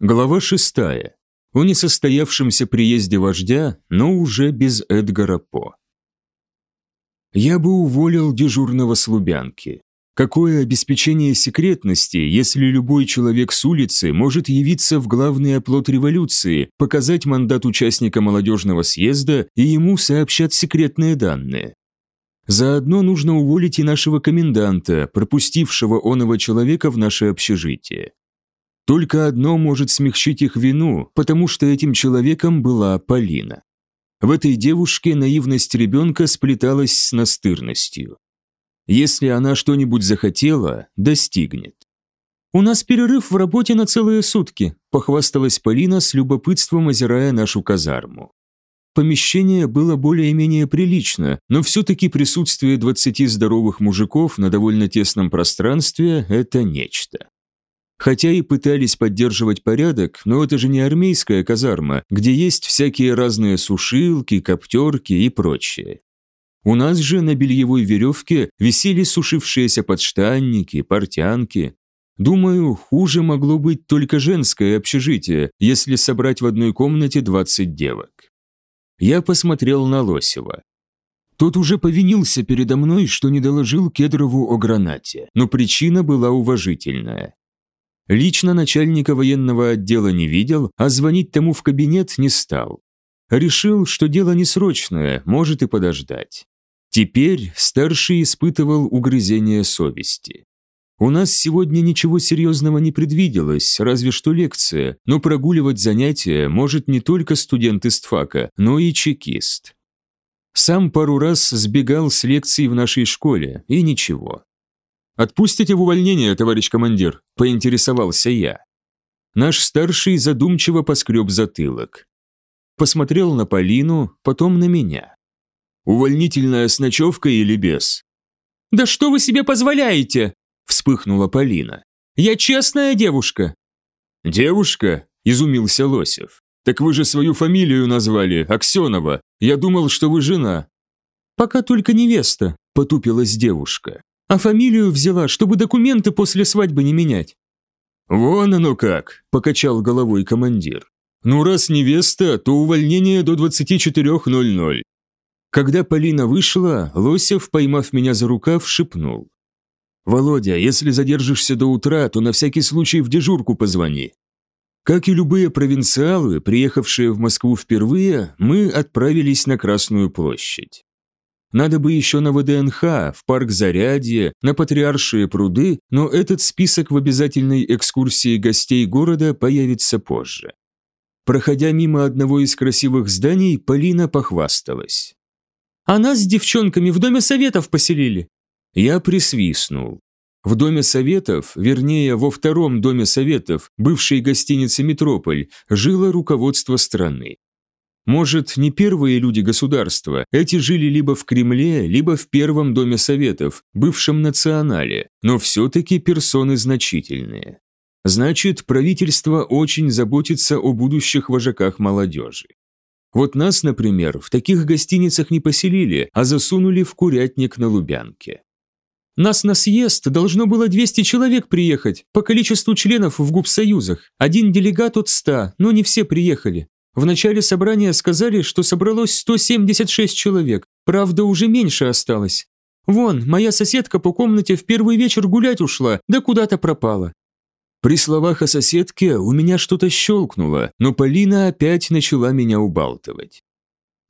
Глава шестая. О несостоявшемся приезде вождя, но уже без Эдгара По. Я бы уволил дежурного с Лубянки. Какое обеспечение секретности, если любой человек с улицы может явиться в главный оплот революции, показать мандат участника молодежного съезда и ему сообщат секретные данные? Заодно нужно уволить и нашего коменданта, пропустившего оного человека в наше общежитие. Только одно может смягчить их вину, потому что этим человеком была Полина. В этой девушке наивность ребенка сплеталась с настырностью. Если она что-нибудь захотела, достигнет. «У нас перерыв в работе на целые сутки», – похвасталась Полина с любопытством озирая нашу казарму. Помещение было более-менее прилично, но все-таки присутствие 20 здоровых мужиков на довольно тесном пространстве – это нечто. Хотя и пытались поддерживать порядок, но это же не армейская казарма, где есть всякие разные сушилки, коптерки и прочее. У нас же на бельевой веревке висели сушившиеся подштанники, портянки. Думаю, хуже могло быть только женское общежитие, если собрать в одной комнате 20 девок. Я посмотрел на Лосева. Тот уже повинился передо мной, что не доложил Кедрову о гранате, но причина была уважительная. Лично начальника военного отдела не видел, а звонить тому в кабинет не стал. Решил, что дело не срочное, может и подождать. Теперь старший испытывал угрызение совести. У нас сегодня ничего серьезного не предвиделось, разве что лекция, но прогуливать занятия может не только студент из ТФАКа, но и чекист. Сам пару раз сбегал с лекций в нашей школе, и ничего. «Отпустите в увольнение, товарищ командир», – поинтересовался я. Наш старший задумчиво поскреб затылок. Посмотрел на Полину, потом на меня. «Увольнительная с ночевкой или без?» «Да что вы себе позволяете?» – вспыхнула Полина. «Я честная девушка». «Девушка?» – изумился Лосев. «Так вы же свою фамилию назвали, Аксенова. Я думал, что вы жена». «Пока только невеста», – потупилась девушка. А фамилию взяла, чтобы документы после свадьбы не менять». «Вон оно как», – покачал головой командир. «Ну, раз невеста, то увольнение до 24.00». Когда Полина вышла, Лосев, поймав меня за рукав, шепнул. «Володя, если задержишься до утра, то на всякий случай в дежурку позвони». Как и любые провинциалы, приехавшие в Москву впервые, мы отправились на Красную площадь. Надо бы еще на ВДНХ, в парк Зарядье, на Патриаршие пруды, но этот список в обязательной экскурсии гостей города появится позже. Проходя мимо одного из красивых зданий, Полина похвасталась. «А нас с девчонками в Доме Советов поселили». Я присвистнул. В Доме Советов, вернее, во втором Доме Советов, бывшей гостинице «Метрополь», жило руководство страны. Может, не первые люди государства, эти жили либо в Кремле, либо в Первом Доме Советов, бывшем национале, но все-таки персоны значительные. Значит, правительство очень заботится о будущих вожаках молодежи. Вот нас, например, в таких гостиницах не поселили, а засунули в курятник на Лубянке. Нас на съезд должно было 200 человек приехать, по количеству членов в губсоюзах. Один делегат от 100, но не все приехали. В начале собрания сказали, что собралось 176 человек, правда, уже меньше осталось. Вон, моя соседка по комнате в первый вечер гулять ушла, да куда-то пропала. При словах о соседке у меня что-то щелкнуло, но Полина опять начала меня убалтывать.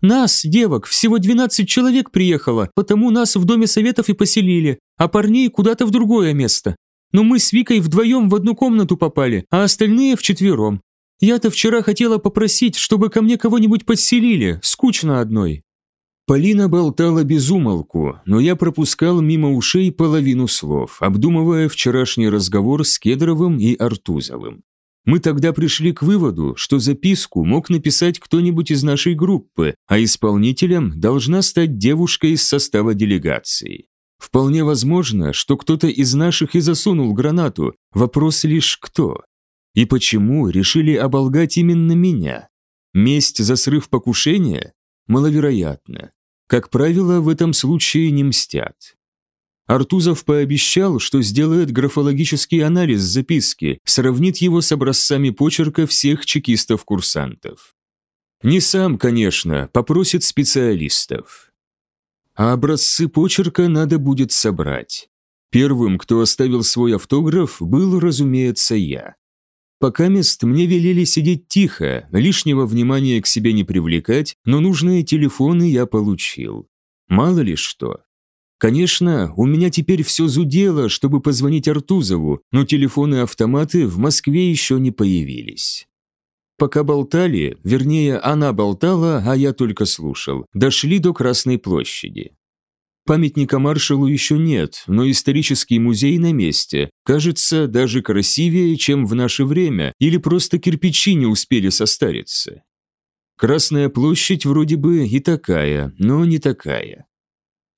«Нас, девок, всего 12 человек приехало, потому нас в Доме Советов и поселили, а парней куда-то в другое место. Но мы с Викой вдвоем в одну комнату попали, а остальные вчетвером. Я-то вчера хотела попросить, чтобы ко мне кого-нибудь подселили, скучно одной». Полина болтала без умолку, но я пропускал мимо ушей половину слов, обдумывая вчерашний разговор с Кедровым и Артузовым. Мы тогда пришли к выводу, что записку мог написать кто-нибудь из нашей группы, а исполнителем должна стать девушка из состава делегации. Вполне возможно, что кто-то из наших и засунул гранату, вопрос лишь кто. И почему решили оболгать именно меня? Месть за срыв покушения? Маловероятно. Как правило, в этом случае не мстят. Артузов пообещал, что сделает графологический анализ записки, сравнит его с образцами почерка всех чекистов-курсантов. Не сам, конечно, попросит специалистов. А образцы почерка надо будет собрать. Первым, кто оставил свой автограф, был, разумеется, я. Пока мест мне велели сидеть тихо, лишнего внимания к себе не привлекать, но нужные телефоны я получил. Мало ли что. Конечно, у меня теперь все зудело, чтобы позвонить Артузову, но телефоны-автоматы в Москве еще не появились. Пока болтали, вернее, она болтала, а я только слушал, дошли до Красной площади. Памятника маршалу еще нет, но исторический музей на месте. Кажется, даже красивее, чем в наше время, или просто кирпичи не успели состариться. Красная площадь вроде бы и такая, но не такая.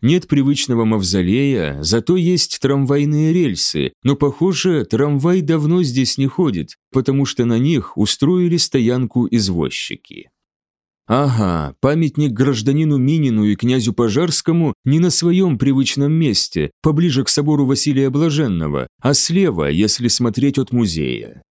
Нет привычного мавзолея, зато есть трамвайные рельсы, но, похоже, трамвай давно здесь не ходит, потому что на них устроили стоянку извозчики. Ага, памятник гражданину Минину и князю Пожарскому не на своем привычном месте, поближе к собору Василия Блаженного, а слева, если смотреть от музея.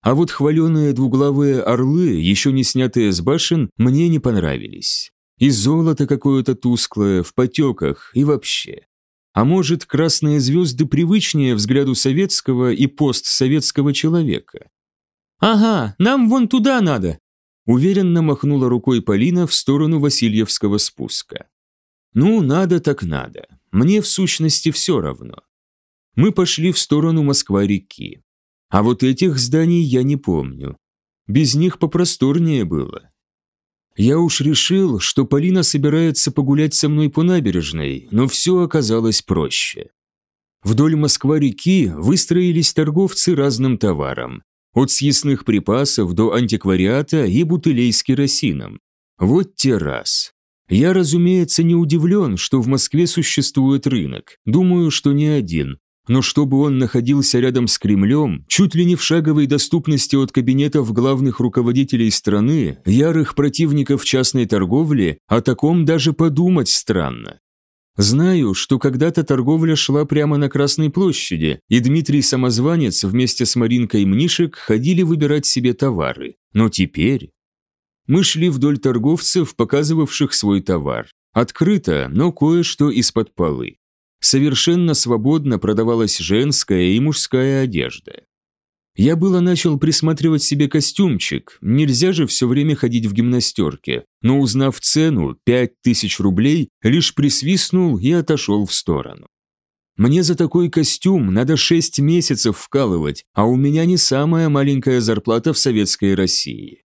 А вот хваленые двуглавые орлы, еще не снятые с башен, мне не понравились. И золото какое-то тусклое, в потеках и вообще. А может, красные звезды привычнее взгляду советского и постсоветского человека? «Ага, нам вон туда надо!» Уверенно махнула рукой Полина в сторону Васильевского спуска. «Ну, надо так надо. Мне в сущности все равно». Мы пошли в сторону Москва-реки. А вот этих зданий я не помню. Без них попросторнее было. Я уж решил, что Полина собирается погулять со мной по набережной, но все оказалось проще. Вдоль Москва-реки выстроились торговцы разным товаром, от съестных припасов до антиквариата и бутылей с керосином. Вот те раз. Я, разумеется, не удивлен, что в Москве существует рынок. Думаю, что не один но чтобы он находился рядом с Кремлем, чуть ли не в шаговой доступности от кабинетов главных руководителей страны, ярых противников частной торговли, о таком даже подумать странно. Знаю, что когда-то торговля шла прямо на Красной площади, и Дмитрий Самозванец вместе с Маринкой Мнишек ходили выбирать себе товары. Но теперь... Мы шли вдоль торговцев, показывавших свой товар. Открыто, но кое-что из-под полы совершенно свободно продавалась женская и мужская одежда. Я было начал присматривать себе костюмчик, нельзя же все время ходить в гимнастерке, но узнав цену, 5000 рублей, лишь присвистнул и отошел в сторону. Мне за такой костюм надо 6 месяцев вкалывать, а у меня не самая маленькая зарплата в советской России.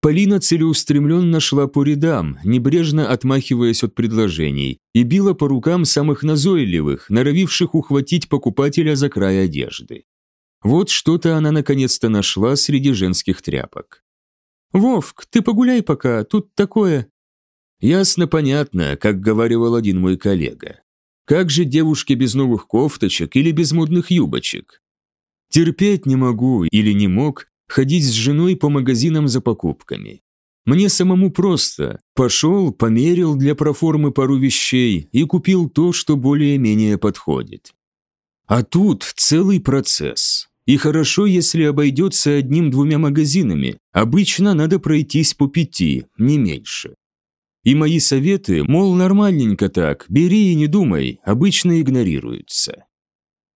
Полина целеустремленно шла по рядам, небрежно отмахиваясь от предложений, и била по рукам самых назойливых, норовивших ухватить покупателя за край одежды. Вот что-то она наконец-то нашла среди женских тряпок. «Вовк, ты погуляй пока, тут такое...» Ясно-понятно, как говаривал один мой коллега. Как же девушке без новых кофточек или без модных юбочек? Терпеть не могу или не мог ходить с женой по магазинам за покупками. Мне самому просто. Пошел, померил для проформы пару вещей и купил то, что более-менее подходит. А тут целый процесс. И хорошо, если обойдется одним-двумя магазинами. Обычно надо пройтись по пяти, не меньше. И мои советы, мол, нормальненько так, бери и не думай, обычно игнорируются.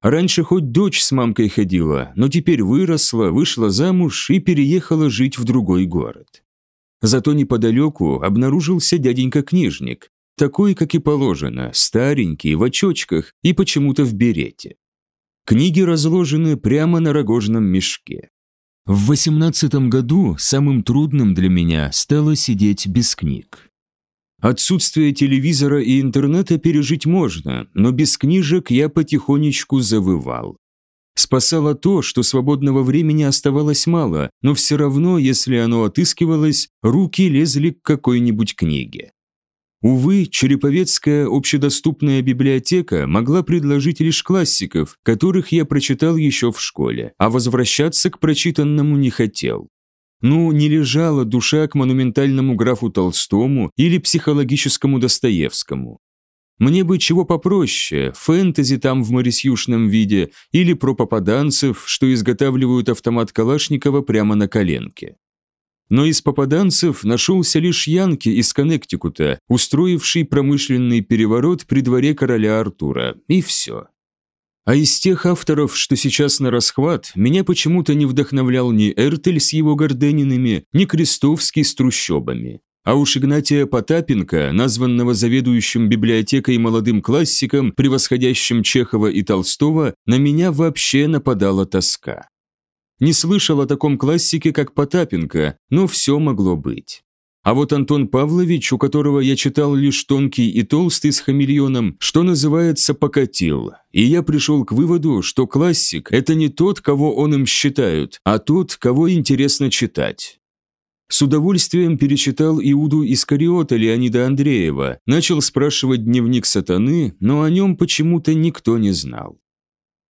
Раньше хоть дочь с мамкой ходила, но теперь выросла, вышла замуж и переехала жить в другой город. Зато неподалеку обнаружился дяденька-книжник, такой, как и положено, старенький, в очочках и почему-то в берете. Книги разложены прямо на рогожном мешке. В восемнадцатом году самым трудным для меня стало сидеть без книг. Отсутствие телевизора и интернета пережить можно, но без книжек я потихонечку завывал. Спасало то, что свободного времени оставалось мало, но все равно, если оно отыскивалось, руки лезли к какой-нибудь книге. Увы, Череповецкая общедоступная библиотека могла предложить лишь классиков, которых я прочитал еще в школе, а возвращаться к прочитанному не хотел. Ну, не лежала душа к монументальному графу Толстому или психологическому Достоевскому. Мне бы чего попроще, фэнтези там в морисюшном виде или про попаданцев, что изготавливают автомат Калашникова прямо на коленке. Но из попаданцев нашелся лишь Янки из Коннектикута, устроивший промышленный переворот при дворе короля Артура, и все. А из тех авторов, что сейчас на расхват, меня почему-то не вдохновлял ни Эртель с его Горденинами, ни Крестовский с трущобами. А уж Игнатия Потапенко, названного заведующим библиотекой молодым классиком, превосходящим Чехова и Толстого, на меня вообще нападала тоска. Не слышал о таком классике, как Потапенко, но все могло быть. А вот Антон Павлович, у которого я читал лишь тонкий и толстый с хамелеоном, что называется, покатил. И я пришел к выводу, что классик – это не тот, кого он им считают, а тот, кого интересно читать. С удовольствием перечитал Иуду Искариота Леонида Андреева, начал спрашивать дневник сатаны, но о нем почему-то никто не знал.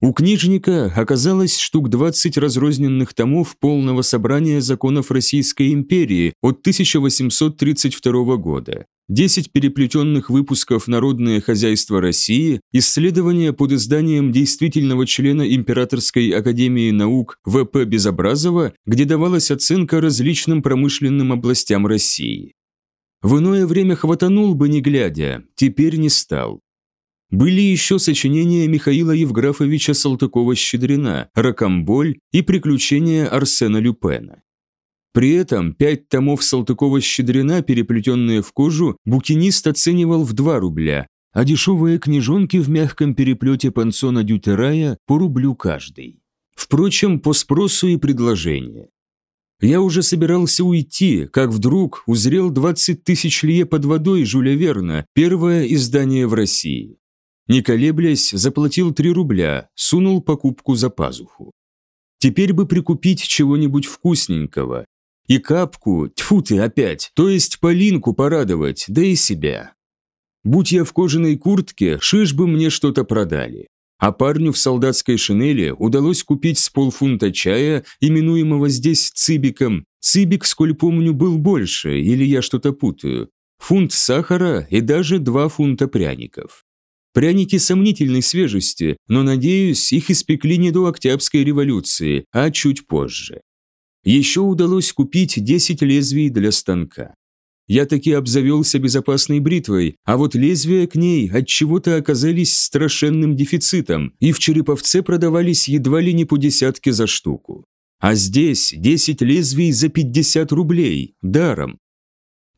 У книжника оказалось штук 20 разрозненных томов полного собрания законов Российской империи от 1832 года, 10 переплетенных выпусков «Народное хозяйство России», исследования под изданием действительного члена Императорской академии наук В.П. Безобразова, где давалась оценка различным промышленным областям России. В иное время хватанул бы не глядя, теперь не стал. Были еще сочинения Михаила Евграфовича Салтыкова-Щедрина «Ракомболь» и «Приключения Арсена Люпена». При этом пять томов Салтыкова-Щедрина, переплетенные в кожу, букинист оценивал в 2 рубля, а дешевые книжонки в мягком переплете пансона Дютерая по рублю каждый. Впрочем, по спросу и предложению. Я уже собирался уйти, как вдруг узрел 20 тысяч лье под водой Жюля Верна, первое издание в России. Не колеблясь, заплатил 3 рубля, сунул покупку за пазуху. Теперь бы прикупить чего-нибудь вкусненького, и капку, тьфу ты опять, то есть Полинку порадовать, да и себя. Будь я в кожаной куртке, шиш бы мне что-то продали. А парню в солдатской шинели удалось купить с полфунта чая, именуемого здесь цибиком. Цибик, сколь помню, был больше, или я что-то путаю. Фунт сахара и даже два фунта пряников. Пряники сомнительной свежести, но, надеюсь, их испекли не до Октябрьской революции, а чуть позже. Еще удалось купить 10 лезвий для станка. Я таки обзавелся безопасной бритвой, а вот лезвия к ней от чего-то оказались страшенным дефицитом, и в Череповце продавались едва ли не по десятке за штуку. А здесь 10 лезвий за 50 рублей, даром.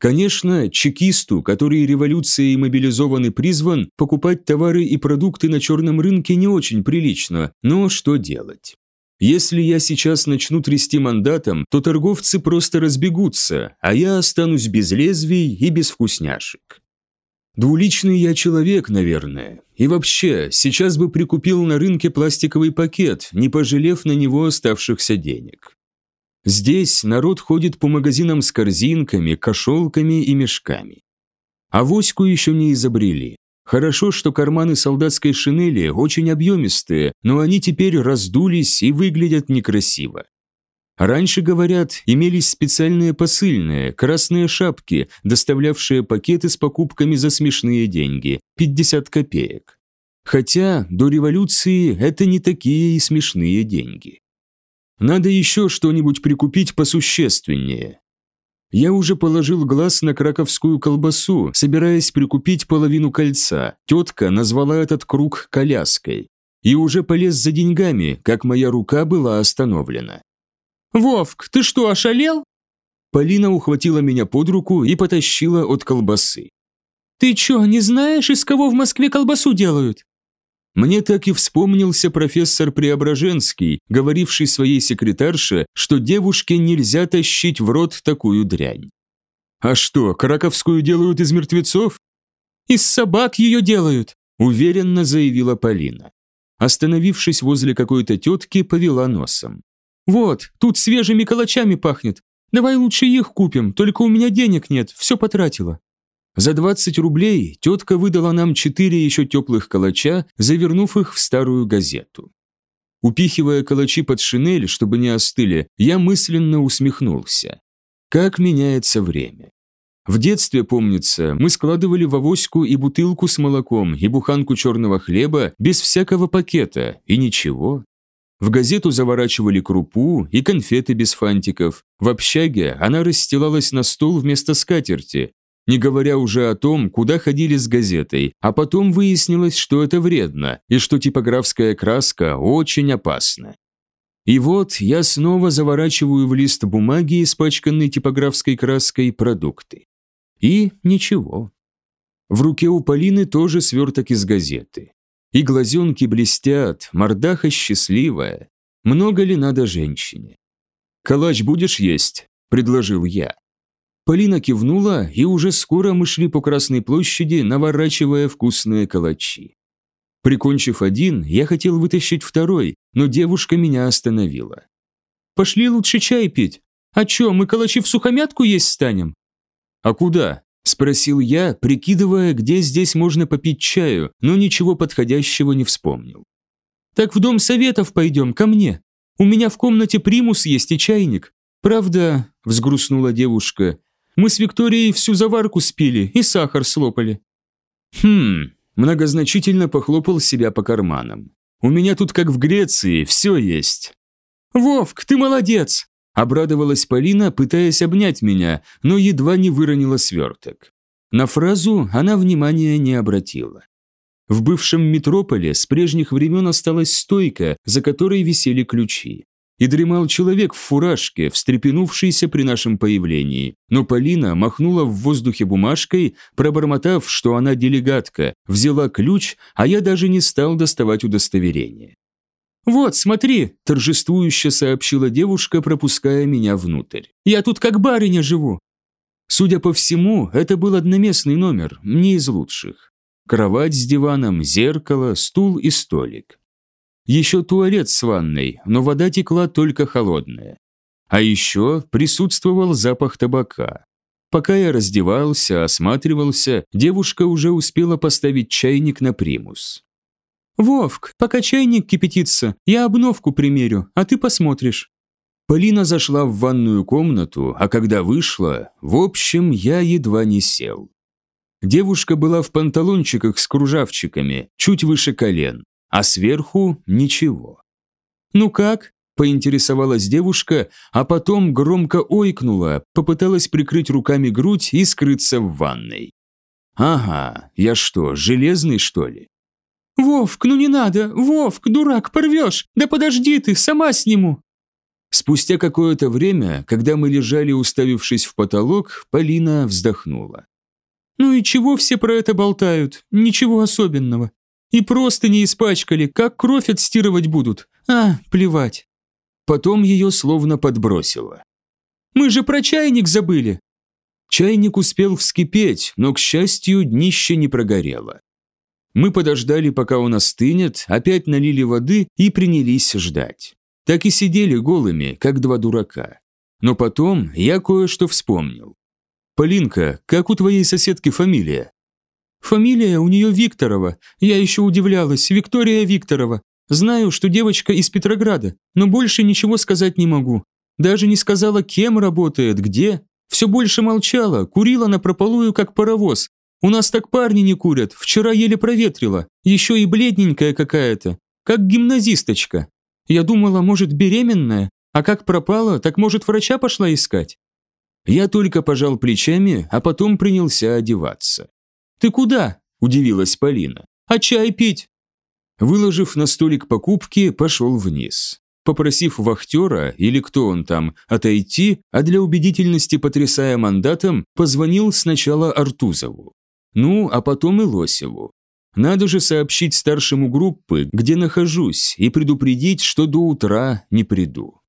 Конечно, чекисту, который революцией мобилизован и призван, покупать товары и продукты на черном рынке не очень прилично, но что делать? Если я сейчас начну трясти мандатом, то торговцы просто разбегутся, а я останусь без лезвий и без вкусняшек. Двуличный я человек, наверное. И вообще, сейчас бы прикупил на рынке пластиковый пакет, не пожалев на него оставшихся денег. Здесь народ ходит по магазинам с корзинками, кошелками и мешками. А воську еще не изобрели. Хорошо, что карманы солдатской шинели очень объемистые, но они теперь раздулись и выглядят некрасиво. Раньше, говорят, имелись специальные посыльные, красные шапки, доставлявшие пакеты с покупками за смешные деньги – 50 копеек. Хотя до революции это не такие и смешные деньги. Надо еще что-нибудь прикупить посущественнее. Я уже положил глаз на краковскую колбасу, собираясь прикупить половину кольца. Тетка назвала этот круг коляской. И уже полез за деньгами, как моя рука была остановлена. «Вовк, ты что, ошалел?» Полина ухватила меня под руку и потащила от колбасы. «Ты чё, не знаешь, из кого в Москве колбасу делают?» Мне так и вспомнился профессор Преображенский, говоривший своей секретарше, что девушке нельзя тащить в рот такую дрянь. «А что, краковскую делают из мертвецов?» «Из собак ее делают», – уверенно заявила Полина. Остановившись возле какой-то тетки, повела носом. «Вот, тут свежими калачами пахнет. Давай лучше их купим, только у меня денег нет, все потратила». За 20 рублей тетка выдала нам четыре еще теплых калача, завернув их в старую газету. Упихивая калачи под шинель, чтобы не остыли, я мысленно усмехнулся. Как меняется время. В детстве, помнится, мы складывали в авоську и бутылку с молоком, и буханку черного хлеба без всякого пакета, и ничего. В газету заворачивали крупу и конфеты без фантиков. В общаге она расстилалась на стол вместо скатерти, не говоря уже о том, куда ходили с газетой, а потом выяснилось, что это вредно и что типографская краска очень опасна. И вот я снова заворачиваю в лист бумаги, испачканный типографской краской, продукты. И ничего. В руке у Полины тоже сверток из газеты. И глазенки блестят, мордаха счастливая. Много ли надо женщине? «Калач будешь есть?» – предложил я. Полина кивнула, и уже скоро мы шли по Красной площади, наворачивая вкусные калачи. Прикончив один, я хотел вытащить второй, но девушка меня остановила. «Пошли лучше чай пить. А чё, мы калачи в сухомятку есть станем?» «А куда?» – спросил я, прикидывая, где здесь можно попить чаю, но ничего подходящего не вспомнил. «Так в дом советов пойдем, ко мне. У меня в комнате примус есть и чайник. Правда, – взгрустнула девушка, мы с Викторией всю заварку спили и сахар слопали». «Хм...» – многозначительно похлопал себя по карманам. «У меня тут, как в Греции, все есть». «Вовк, ты молодец!» – обрадовалась Полина, пытаясь обнять меня, но едва не выронила сверток. На фразу она внимания не обратила. В бывшем метрополе с прежних времен осталась стойка, за которой висели ключи и дремал человек в фуражке, встрепенувшийся при нашем появлении. Но Полина махнула в воздухе бумажкой, пробормотав, что она делегатка, взяла ключ, а я даже не стал доставать удостоверение. «Вот, смотри!» – торжествующе сообщила девушка, пропуская меня внутрь. «Я тут как барыня живу!» Судя по всему, это был одноместный номер, не из лучших. Кровать с диваном, зеркало, стул и столик. Еще туалет с ванной, но вода текла только холодная. А еще присутствовал запах табака. Пока я раздевался, осматривался, девушка уже успела поставить чайник на примус. «Вовк, пока чайник кипятится, я обновку примерю, а ты посмотришь». Полина зашла в ванную комнату, а когда вышла, в общем, я едва не сел. Девушка была в панталончиках с кружавчиками, чуть выше колен, а сверху ничего. «Ну как?» – поинтересовалась девушка, а потом громко ойкнула, попыталась прикрыть руками грудь и скрыться в ванной. «Ага, я что, железный, что ли?» «Вовк, ну не надо! Вовк, дурак, порвешь! Да подожди ты, сама сниму!» Спустя какое-то время, когда мы лежали, уставившись в потолок, Полина вздохнула. «Ну и чего все про это болтают? Ничего особенного. И просто не испачкали, как кровь отстирывать будут. А, плевать. Потом ее словно подбросило. Мы же про чайник забыли. Чайник успел вскипеть, но, к счастью, днище не прогорело. Мы подождали, пока он остынет, опять налили воды и принялись ждать. Так и сидели голыми, как два дурака. Но потом я кое-что вспомнил. «Полинка, как у твоей соседки фамилия?» Фамилия у нее Викторова. Я еще удивлялась, Виктория Викторова. Знаю, что девочка из Петрограда, но больше ничего сказать не могу. Даже не сказала, кем работает, где. Все больше молчала, курила на прополую, как паровоз. У нас так парни не курят, вчера еле проветрила. Еще и бледненькая какая-то, как гимназисточка. Я думала, может, беременная, а как пропала, так может врача пошла искать. Я только пожал плечами, а потом принялся одеваться. «Ты куда?» – удивилась Полина. «А чай пить?» Выложив на столик покупки, пошел вниз. Попросив вахтера, или кто он там, отойти, а для убедительности потрясая мандатом, позвонил сначала Артузову. Ну, а потом и Лосеву. Надо же сообщить старшему группы, где нахожусь, и предупредить, что до утра не приду.